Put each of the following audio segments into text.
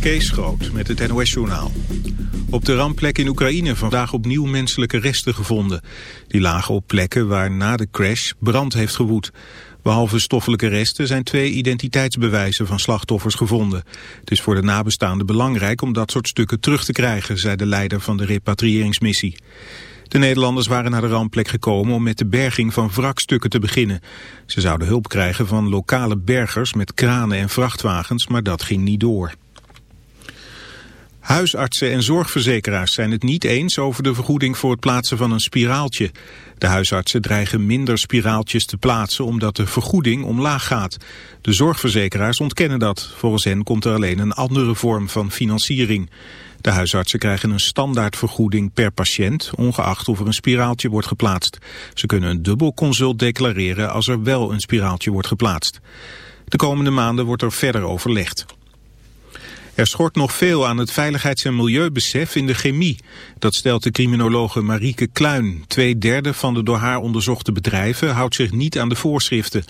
Kees Groot met het NOS-journaal. Op de rampplek in Oekraïne vandaag opnieuw menselijke resten gevonden. Die lagen op plekken waar na de crash brand heeft gewoed. Behalve stoffelijke resten zijn twee identiteitsbewijzen van slachtoffers gevonden. Het is voor de nabestaanden belangrijk om dat soort stukken terug te krijgen, zei de leider van de repatriëringsmissie. De Nederlanders waren naar de rampplek gekomen om met de berging van wrakstukken te beginnen. Ze zouden hulp krijgen van lokale bergers met kranen en vrachtwagens, maar dat ging niet door. Huisartsen en zorgverzekeraars zijn het niet eens over de vergoeding voor het plaatsen van een spiraaltje. De huisartsen dreigen minder spiraaltjes te plaatsen omdat de vergoeding omlaag gaat. De zorgverzekeraars ontkennen dat. Volgens hen komt er alleen een andere vorm van financiering. De huisartsen krijgen een standaardvergoeding per patiënt, ongeacht of er een spiraaltje wordt geplaatst. Ze kunnen een dubbelconsult declareren als er wel een spiraaltje wordt geplaatst. De komende maanden wordt er verder overlegd. Er schort nog veel aan het veiligheids- en milieubesef in de chemie. Dat stelt de criminologe Marieke Kluin. Twee derde van de door haar onderzochte bedrijven houdt zich niet aan de voorschriften.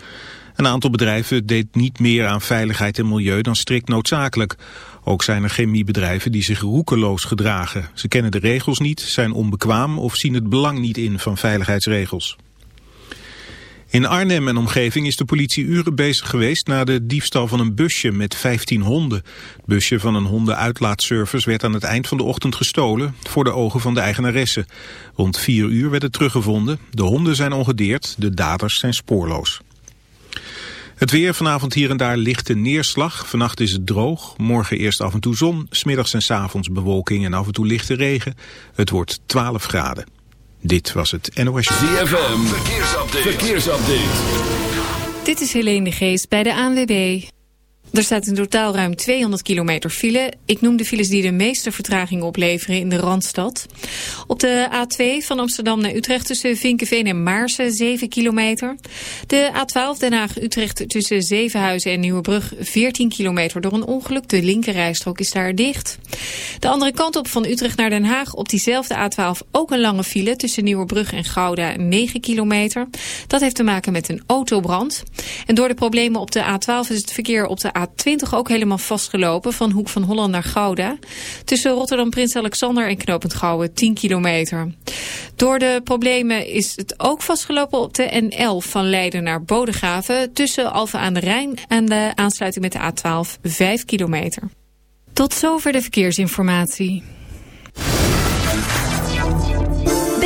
Een aantal bedrijven deed niet meer aan veiligheid en milieu dan strikt noodzakelijk. Ook zijn er chemiebedrijven die zich roekeloos gedragen. Ze kennen de regels niet, zijn onbekwaam of zien het belang niet in van veiligheidsregels. In Arnhem en omgeving is de politie uren bezig geweest na de diefstal van een busje met 15 honden. Het busje van een hondenuitlaatservice werd aan het eind van de ochtend gestolen voor de ogen van de eigenaresse. Rond 4 uur werd het teruggevonden. De honden zijn ongedeerd, de daders zijn spoorloos. Het weer vanavond hier en daar lichte neerslag. Vannacht is het droog. Morgen eerst af en toe zon. Smiddags en s avonds bewolking en af en toe lichte regen. Het wordt 12 graden. Dit was het NOS. ZFM. Verkeersupdate. Verkeersupdate. Dit is Helene de Geest bij de ANWB. Er staat in totaal ruim 200 kilometer file. Ik noem de files die de meeste vertraging opleveren in de Randstad. Op de A2 van Amsterdam naar Utrecht tussen Vinkenveen en Maarsen 7 kilometer. De A12 Den Haag-Utrecht tussen Zevenhuizen en Nieuwebrug 14 kilometer door een ongeluk. De linkerrijstrook is daar dicht. De andere kant op van Utrecht naar Den Haag op diezelfde A12 ook een lange file tussen Nieuwebrug en Gouda 9 kilometer. Dat heeft te maken met een autobrand. En door de problemen op de A12 is het verkeer op de A20 ook helemaal vastgelopen van Hoek van Holland naar Gouda. Tussen Rotterdam Prins Alexander en Knopend Gouwen 10 kilometer. Door de problemen is het ook vastgelopen op de N11 van Leiden naar Bodegraven. Tussen Alphen aan de Rijn en de aansluiting met de A12 5 kilometer. Tot zover de verkeersinformatie.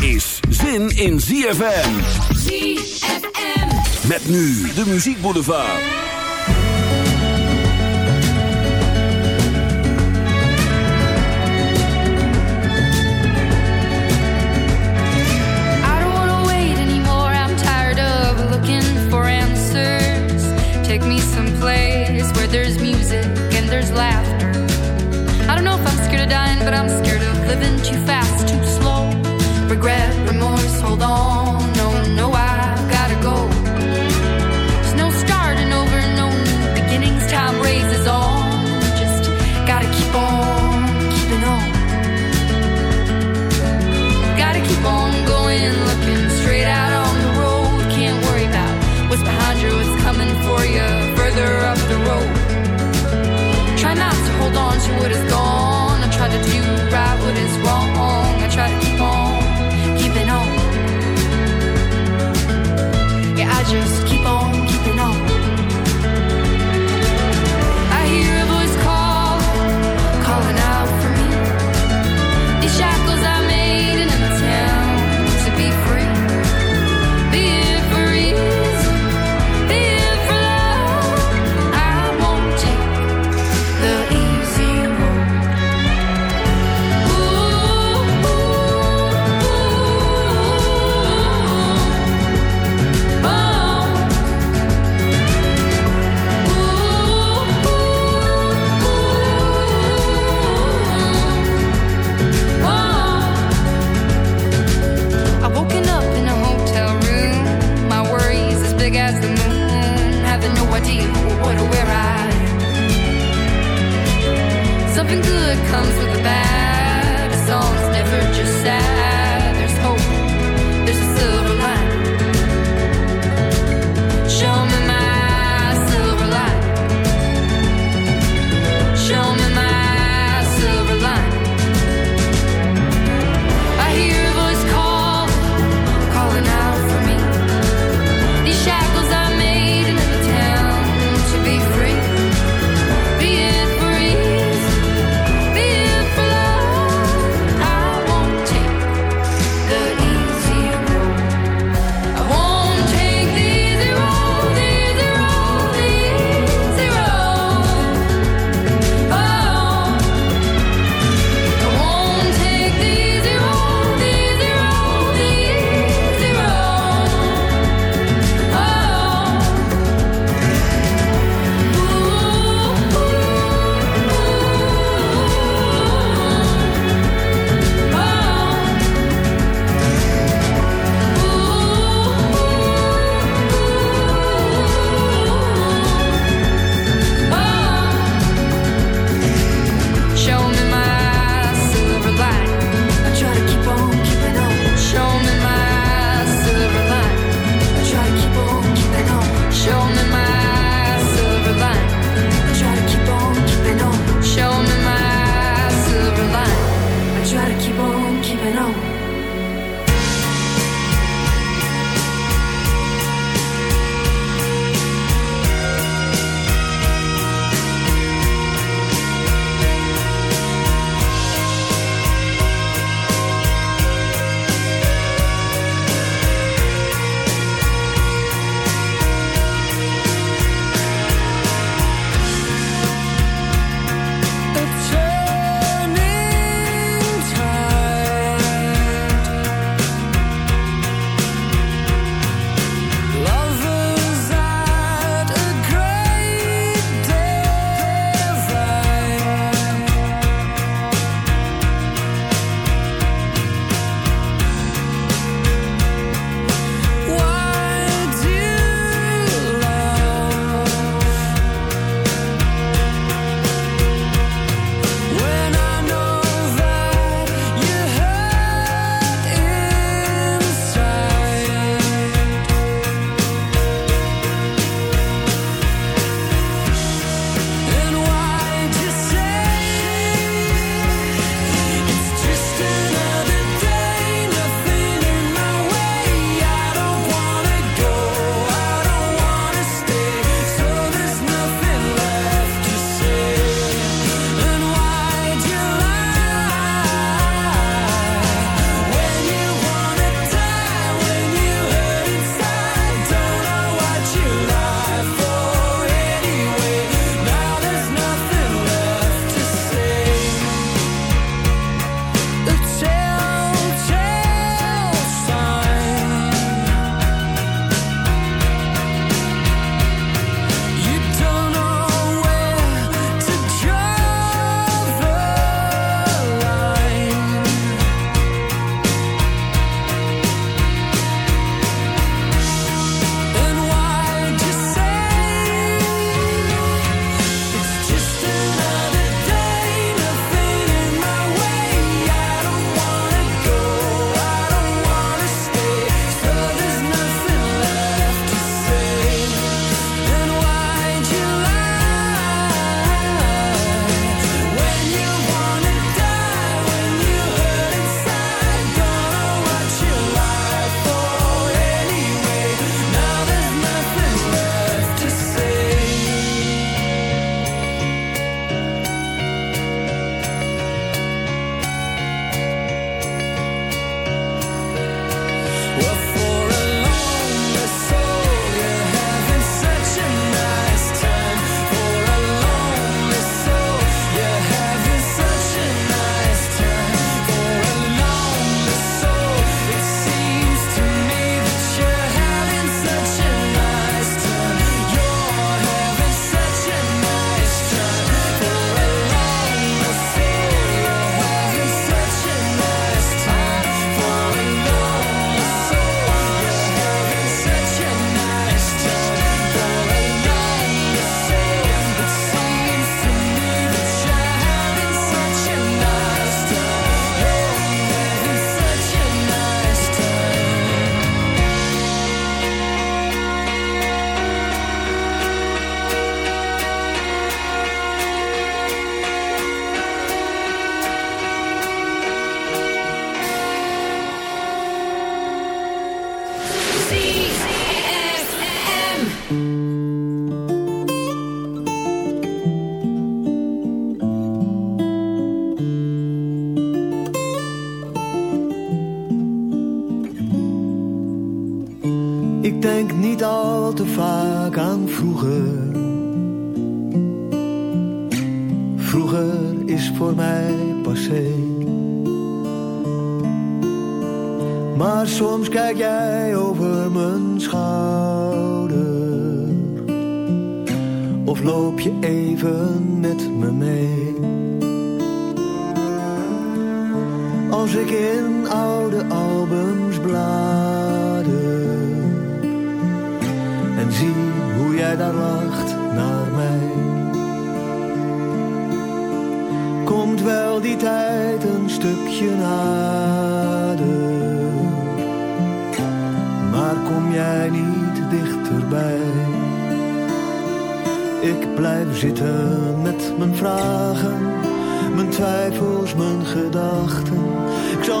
is zin in ZFM. ZFM. Met nu de Muziek Boulevard. I don't wanna wait anymore. I'm tired of looking for answers. Take me me someplace where there's music and there's laughter. I don't know if I'm scared of dying, but I'm scared of living too fast, too slow. Regret,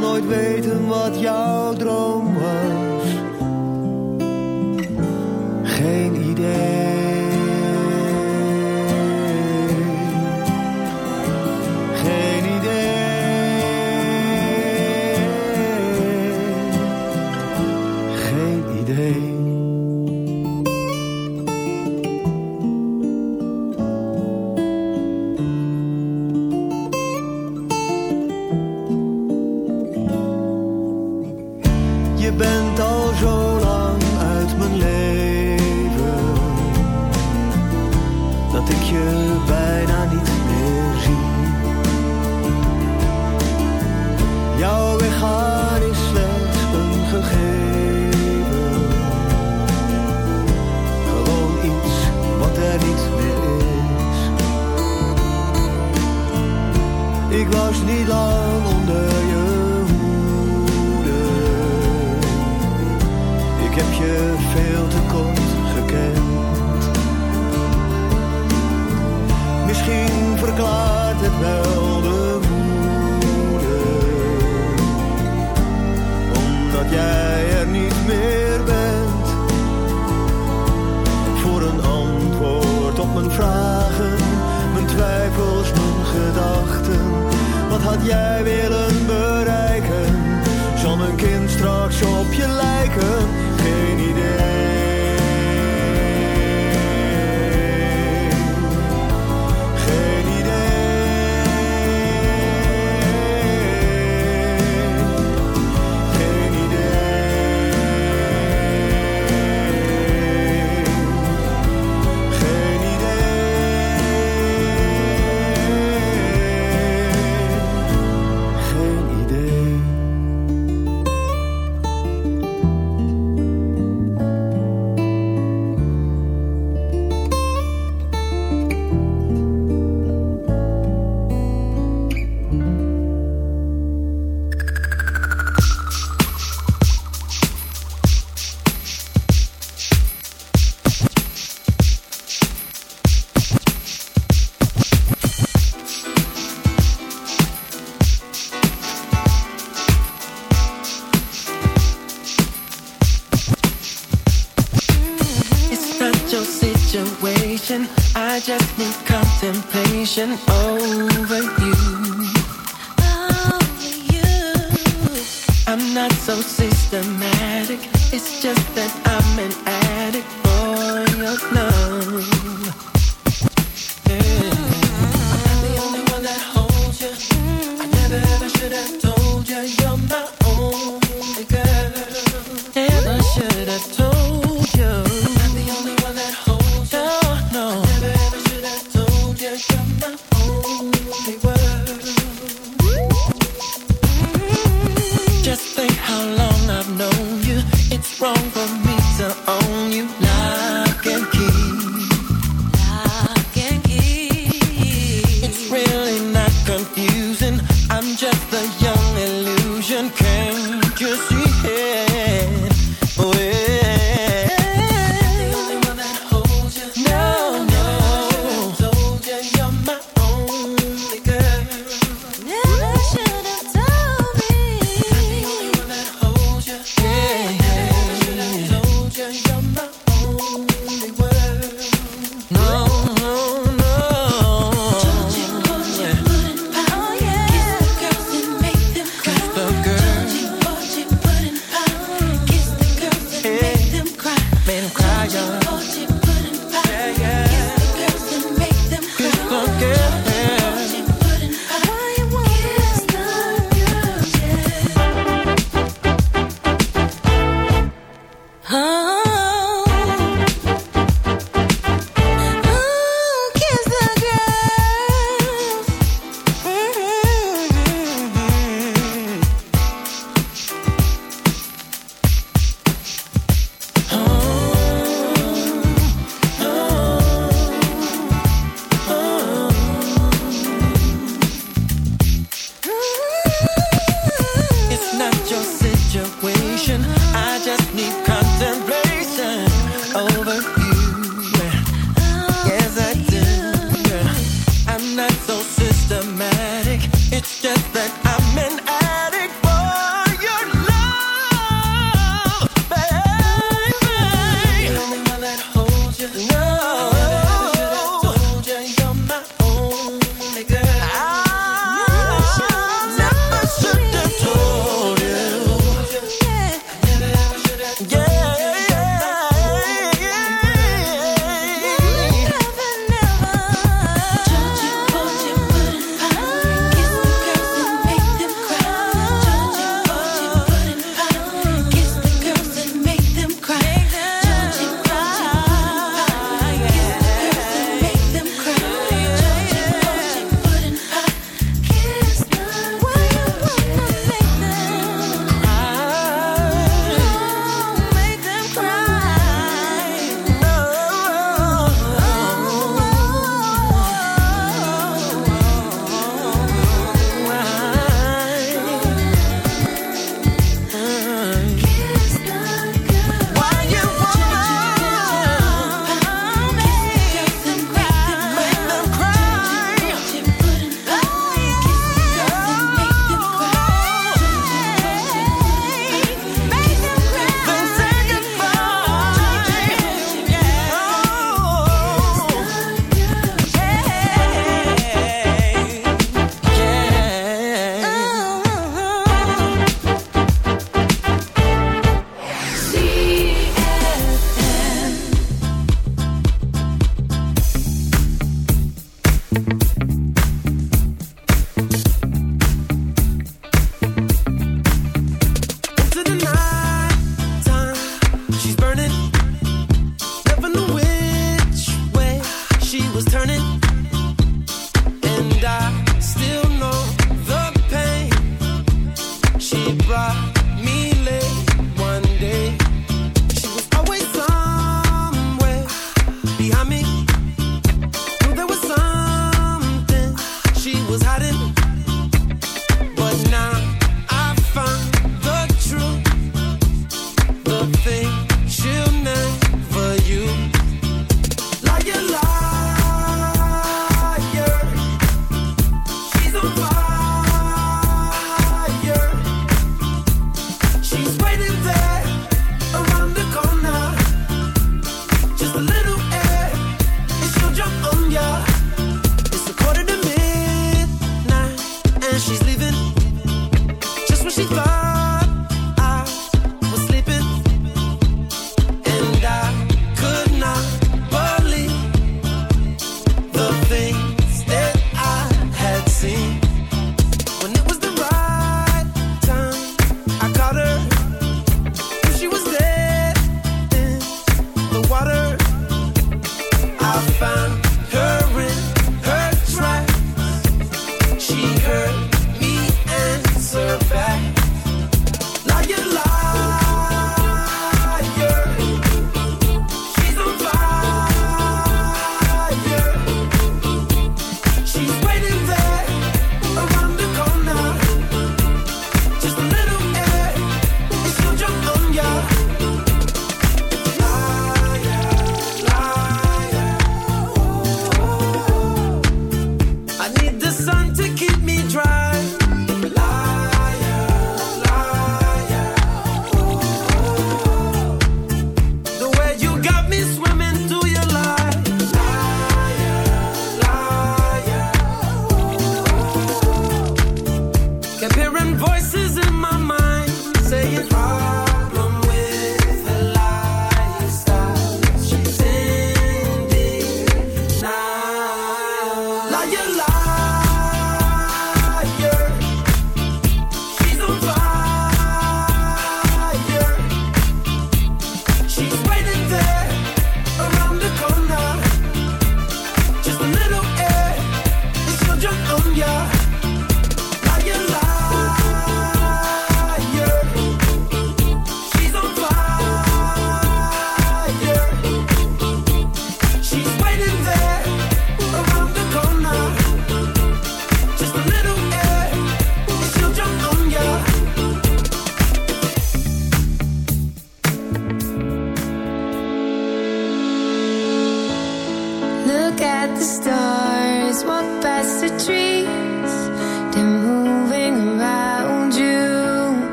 nooit weten wat jouw droom was. Geen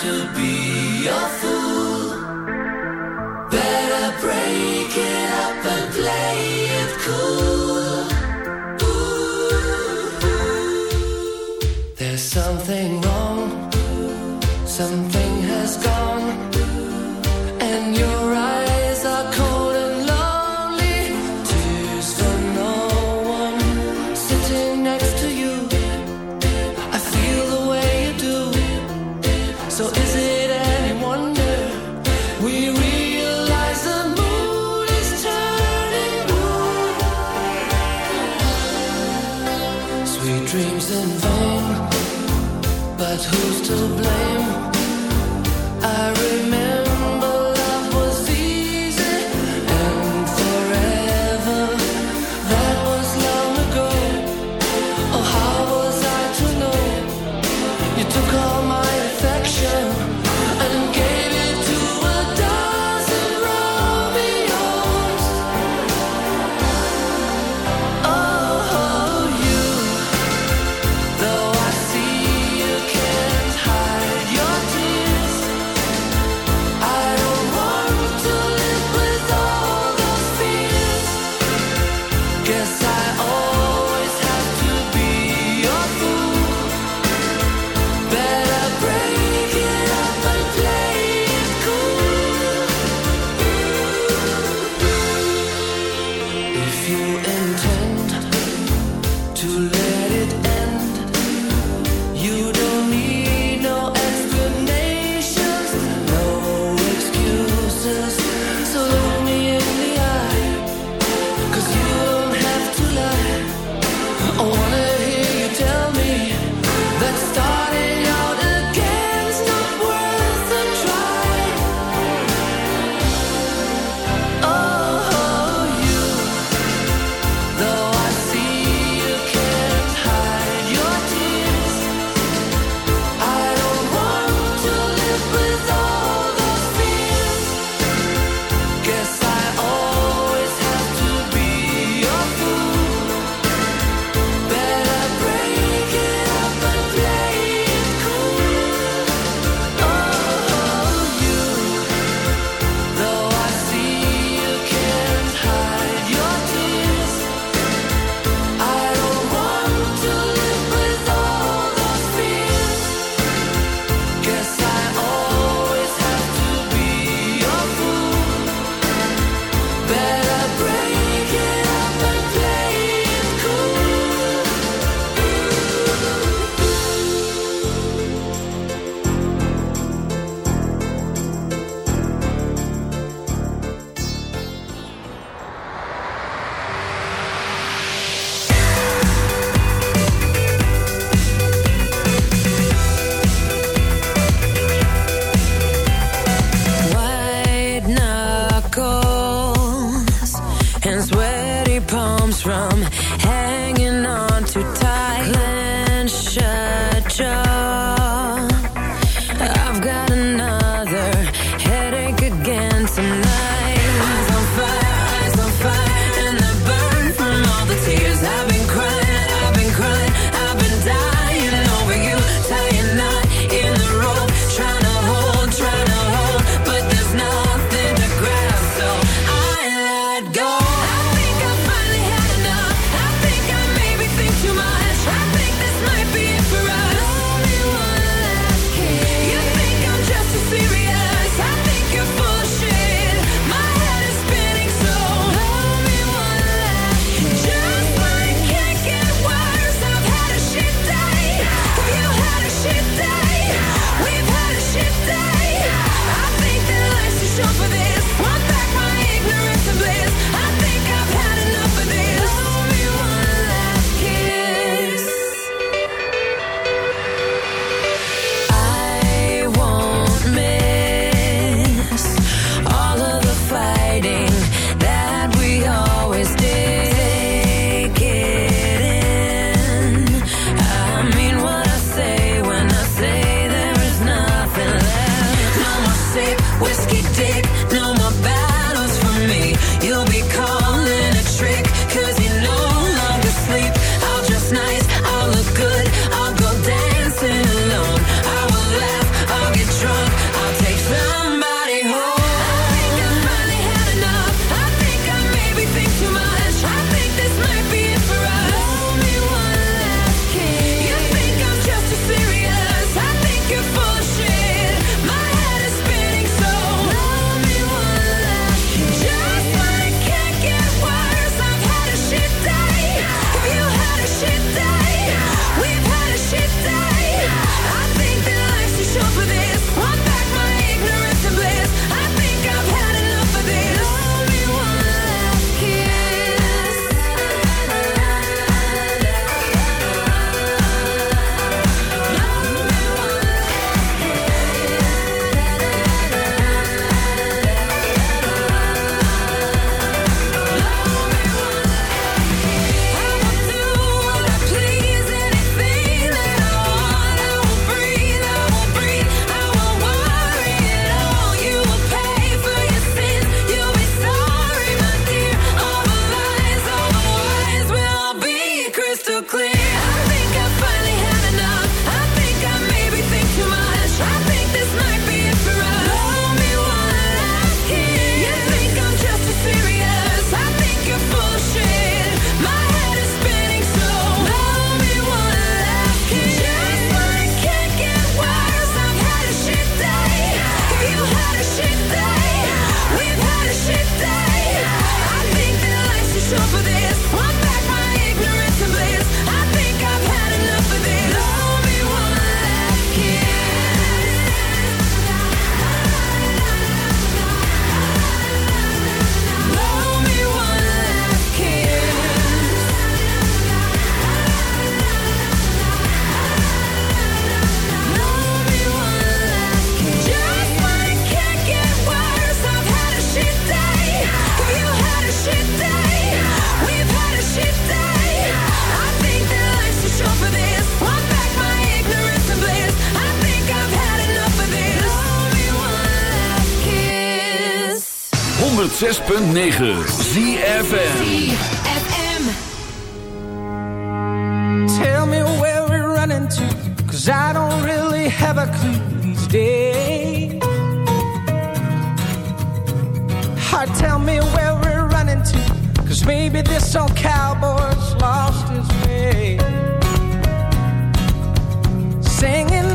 to be your fool. 106.9 ZFM Tell me where we're running to Cause I don't really have a clue these days. Heart, tell me where we're running to Cause maybe this old cowboy's lost his way. Singing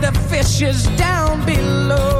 the fishes down below.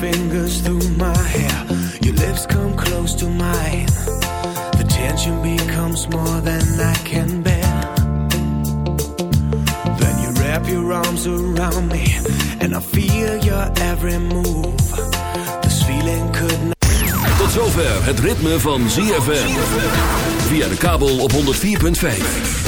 fingers through my hair, your lips come close to mine. The tension becomes more than I can bear. Then you wrap your arms around me, and I feel your every move. This feeling could not. Tot zover het ritme van ZFM. Via de kabel op 104.5.